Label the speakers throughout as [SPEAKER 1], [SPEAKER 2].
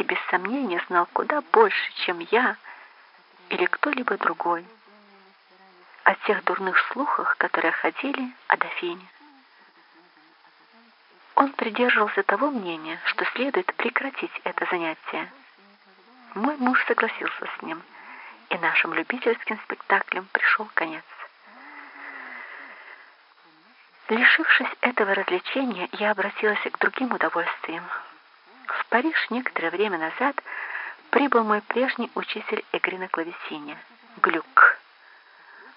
[SPEAKER 1] и без сомнения знал куда больше, чем я или кто-либо другой о тех дурных слухах, которые ходили о дофине. Он придерживался того мнения, что следует прекратить это занятие. Мой муж согласился с ним, и нашим любительским спектаклям пришел конец. Лишившись этого развлечения, я обратилась к другим удовольствиям. В Париж некоторое время назад прибыл мой прежний учитель игры на клавесине, Глюк.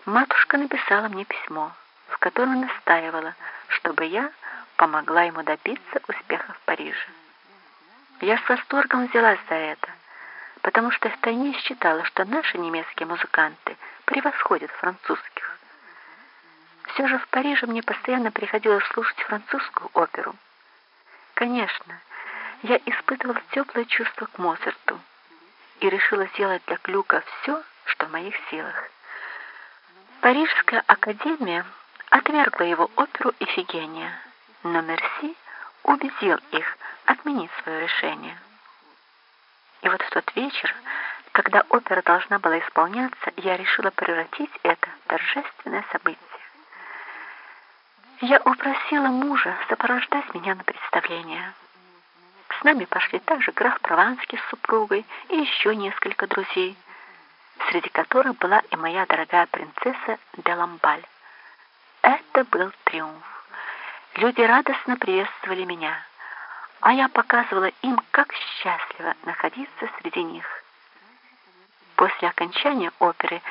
[SPEAKER 1] Матушка написала мне письмо, в котором настаивала, чтобы я помогла ему добиться успеха в Париже. Я с восторгом взялась за это, потому что втайне считала, что наши немецкие музыканты превосходят французских. Все же в Париже мне постоянно приходилось слушать французскую оперу. Конечно, я испытывала теплое чувство к Моцарту и решила сделать для Клюка все, что в моих силах. Парижская академия отвергла его оперу «Ифигения», но Мерси убедил их отменить свое решение. И вот в тот вечер, когда опера должна была исполняться, я решила превратить это в торжественное событие. Я упросила мужа сопровождать меня на представление. С нами пошли также граф Прованский с супругой и еще несколько друзей, среди которых была и моя дорогая принцесса Деламбаль. Это был триумф. Люди радостно приветствовали меня, а я показывала им, как счастливо находиться среди них. После окончания оперы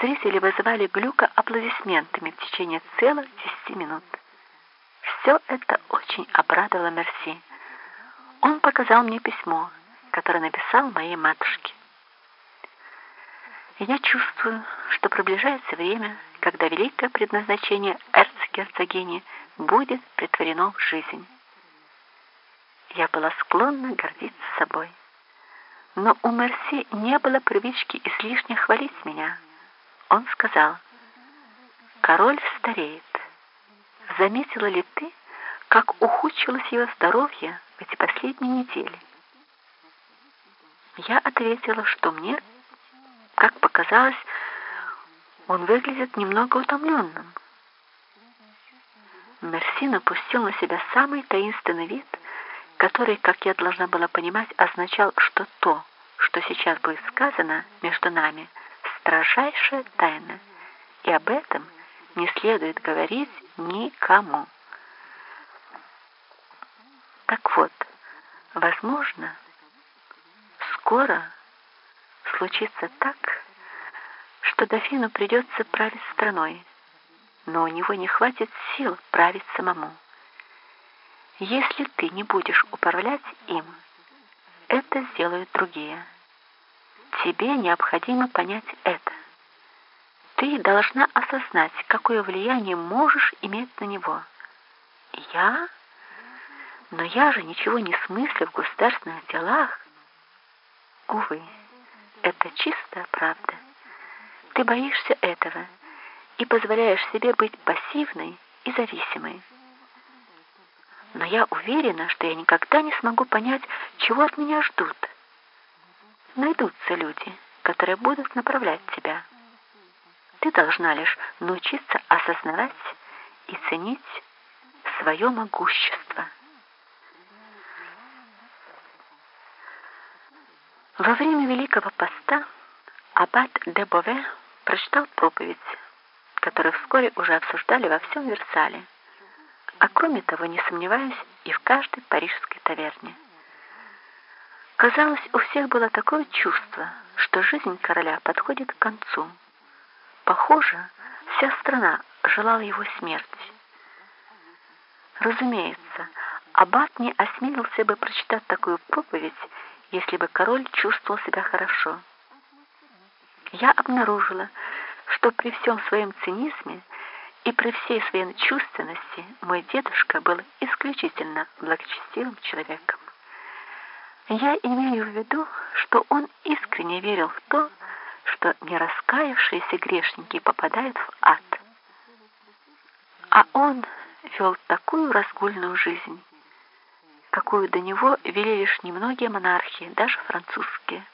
[SPEAKER 1] зрители вызывали Глюка аплодисментами в течение целых десяти минут. Все это очень обрадовало Мерси. Он показал мне письмо, которое написал моей матушке. Я чувствую, что приближается время, когда великое предназначение эрцгерцогини – будет притворено в жизнь. Я была склонна гордиться собой. Но у Мерси не было привычки излишне хвалить меня. Он сказал, «Король стареет. Заметила ли ты, как ухудшилось его здоровье эти последние недели?» Я ответила, что мне, как показалось, он выглядит немного утомленным. Мерси напустил на себя самый таинственный вид, который, как я должна была понимать, означал, что то, что сейчас будет сказано между нами, строжайшая тайна, и об этом не следует говорить никому. Так вот, возможно, скоро случится так, что дофину придется править страной, но у него не хватит сил править самому. Если ты не будешь управлять им, это сделают другие. Тебе необходимо понять это. Ты должна осознать, какое влияние можешь иметь на него. Я? Но я же ничего не смыслю в государственных делах. Увы, это чистая правда. Ты боишься этого и позволяешь себе быть пассивной и зависимой. Но я уверена, что я никогда не смогу понять, чего от меня ждут. Найдутся люди, которые будут направлять тебя. Ты должна лишь научиться осознавать и ценить свое могущество. Во время Великого Поста аббат де Бове прочитал проповедь который вскоре уже обсуждали во всем Версале, а кроме того, не сомневаюсь, и в каждой парижской таверне. Казалось, у всех было такое чувство, что жизнь короля подходит к концу. Похоже, вся страна желала его смерти. Разумеется, аббат не осмелился бы прочитать такую проповедь, если бы король чувствовал себя хорошо. Я обнаружила, что при всем своем цинизме и при всей своей чувственности мой дедушка был исключительно благочестивым человеком. Я имею в виду, что он искренне верил в то, что нераскаявшиеся грешники попадают в ад. А он вел такую разгульную жизнь, какую до него вели лишь немногие монархи, даже французские.